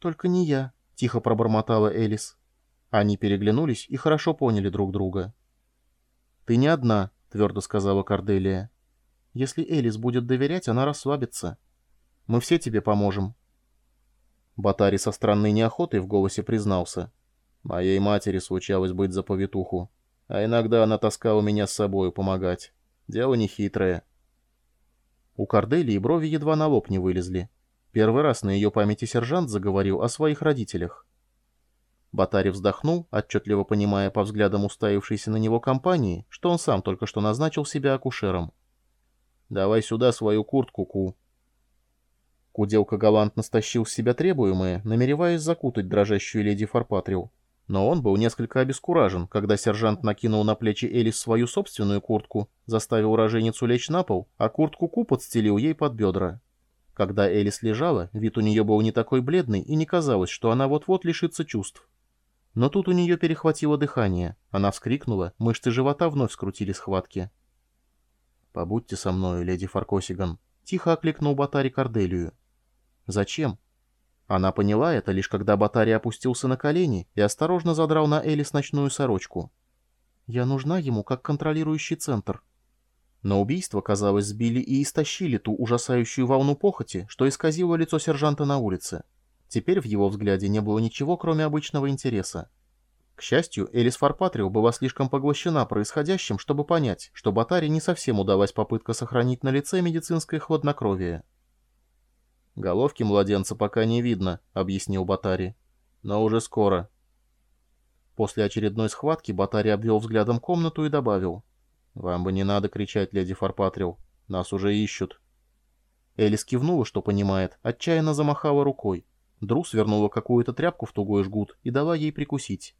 «Только не я», — тихо пробормотала Элис. Они переглянулись и хорошо поняли друг друга. «Ты не одна», — твердо сказала Корделия. «Если Элис будет доверять, она расслабится. Мы все тебе поможем». Батари со странной неохотой в голосе признался. «Моей матери случалось быть за повитуху, а иногда она таскала меня с собою помогать. Дело нехитрое». У Корделии брови едва на лоб не вылезли. Первый раз на ее памяти сержант заговорил о своих родителях. Батари вздохнул, отчетливо понимая по взглядам уставившейся на него компании, что он сам только что назначил себя акушером. «Давай сюда свою куртку, Ку». Куделка галантно стащил с себя требуемое, намереваясь закутать дрожащую леди Фарпатрил. Но он был несколько обескуражен, когда сержант накинул на плечи Элис свою собственную куртку, заставил роженицу лечь на пол, а куртку Ку подстелил ей под бедра. Когда Элис лежала, вид у нее был не такой бледный и не казалось, что она вот-вот лишится чувств. Но тут у нее перехватило дыхание. Она вскрикнула, мышцы живота вновь скрутили схватки. «Побудьте со мною, леди Фаркосиган», — тихо окликнул Батари Корделию. «Зачем?» Она поняла это лишь когда Батари опустился на колени и осторожно задрал на Элис ночную сорочку. «Я нужна ему как контролирующий центр». Но убийство, казалось, сбили и истощили ту ужасающую волну похоти, что исказило лицо сержанта на улице. Теперь в его взгляде не было ничего, кроме обычного интереса. К счастью, Элис Фарпатрио была слишком поглощена происходящим, чтобы понять, что Батаре не совсем удалась попытка сохранить на лице медицинское хладнокровие. «Головки младенца пока не видно», — объяснил Батари. «Но уже скоро». После очередной схватки Батари обвел взглядом комнату и добавил. «Вам бы не надо кричать, леди Фарпатрио. Нас уже ищут». Элис кивнула, что понимает, отчаянно замахала рукой. Дру свернула какую-то тряпку в тугой жгут и дала ей прикусить.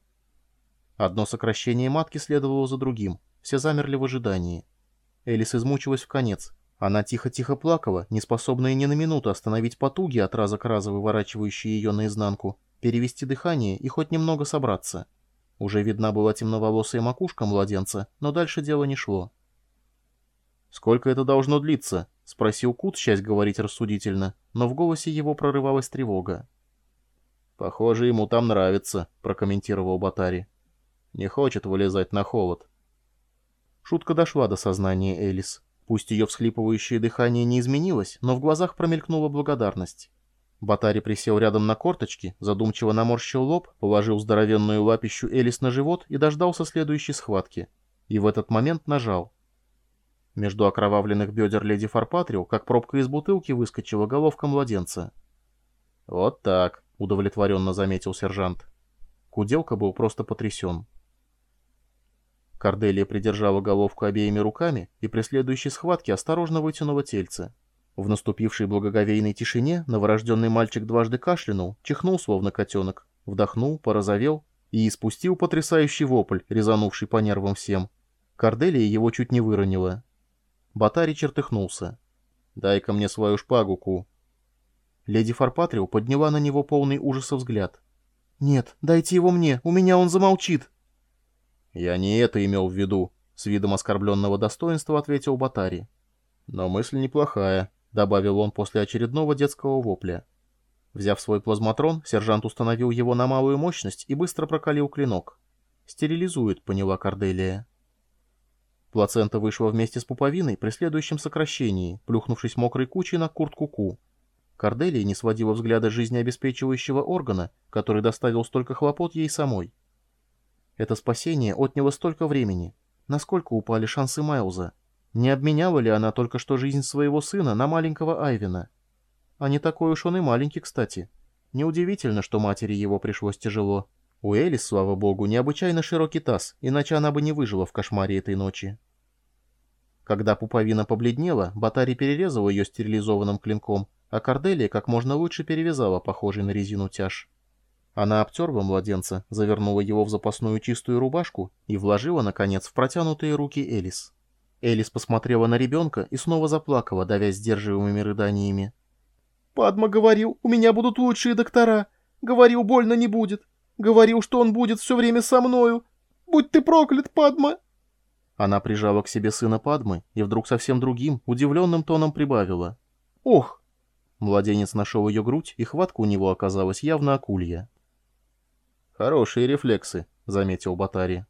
Одно сокращение матки следовало за другим. Все замерли в ожидании. Элис измучилась в конец. Она тихо-тихо плакала, не способная ни на минуту остановить потуги от раза к разу выворачивающие ее наизнанку, перевести дыхание и хоть немного собраться. Уже видна была темноволосая макушка младенца, но дальше дело не шло. «Сколько это должно длиться?» — спросил Кут, часть говорить рассудительно, но в голосе его прорывалась тревога. «Похоже, ему там нравится», — прокомментировал Батари. «Не хочет вылезать на холод». Шутка дошла до сознания Элис. Пусть ее всхлипывающее дыхание не изменилось, но в глазах промелькнула благодарность. Батари присел рядом на корточки, задумчиво наморщил лоб, положил здоровенную лапищу Элис на живот и дождался следующей схватки. И в этот момент нажал. Между окровавленных бедер леди Фарпатрио, как пробка из бутылки, выскочила головка младенца. «Вот так», — удовлетворенно заметил сержант. Куделка был просто потрясен. Корделия придержала головку обеими руками и при следующей схватке осторожно вытянула тельце. В наступившей благоговейной тишине новорожденный мальчик дважды кашлянул, чихнул словно котенок, вдохнул, порозовел и испустил потрясающий вопль, резанувший по нервам всем. Корделия его чуть не выронила. Батари чертыхнулся. «Дай-ка мне свою шпагу, Ку». Леди Фарпатрио подняла на него полный ужаса взгляд. «Нет, дайте его мне, у меня он замолчит». «Я не это имел в виду», — с видом оскорбленного достоинства ответил Батари. «Но мысль неплохая», — добавил он после очередного детского вопля. Взяв свой плазматрон, сержант установил его на малую мощность и быстро прокалил клинок. «Стерилизует», — поняла Корделия. Плацента вышла вместе с пуповиной при следующем сокращении, плюхнувшись мокрой кучей на куртку Ку. Корделия не сводила взгляда жизнеобеспечивающего органа, который доставил столько хлопот ей самой. Это спасение отняло столько времени. Насколько упали шансы Майлза? Не обменяла ли она только что жизнь своего сына на маленького Айвина? А не такой уж он и маленький, кстати. Неудивительно, что матери его пришлось тяжело. У Элис, слава богу, необычайно широкий таз, иначе она бы не выжила в кошмаре этой ночи. Когда пуповина побледнела, Батари перерезал ее стерилизованным клинком, а Корделия как можно лучше перевязала похожий на резину тяж. Она обтерла младенца, завернула его в запасную чистую рубашку и вложила, наконец, в протянутые руки Элис. Элис посмотрела на ребенка и снова заплакала, давясь сдерживаемыми рыданиями. «Падма говорил, у меня будут лучшие доктора. Говорил, больно не будет. Говорил, что он будет все время со мною. Будь ты проклят, Падма!» Она прижала к себе сына Падмы и вдруг совсем другим, удивленным тоном прибавила. «Ох!» Младенец нашел ее грудь, и хватка у него оказалась явно акулья. «Хорошие рефлексы», — заметил Батари.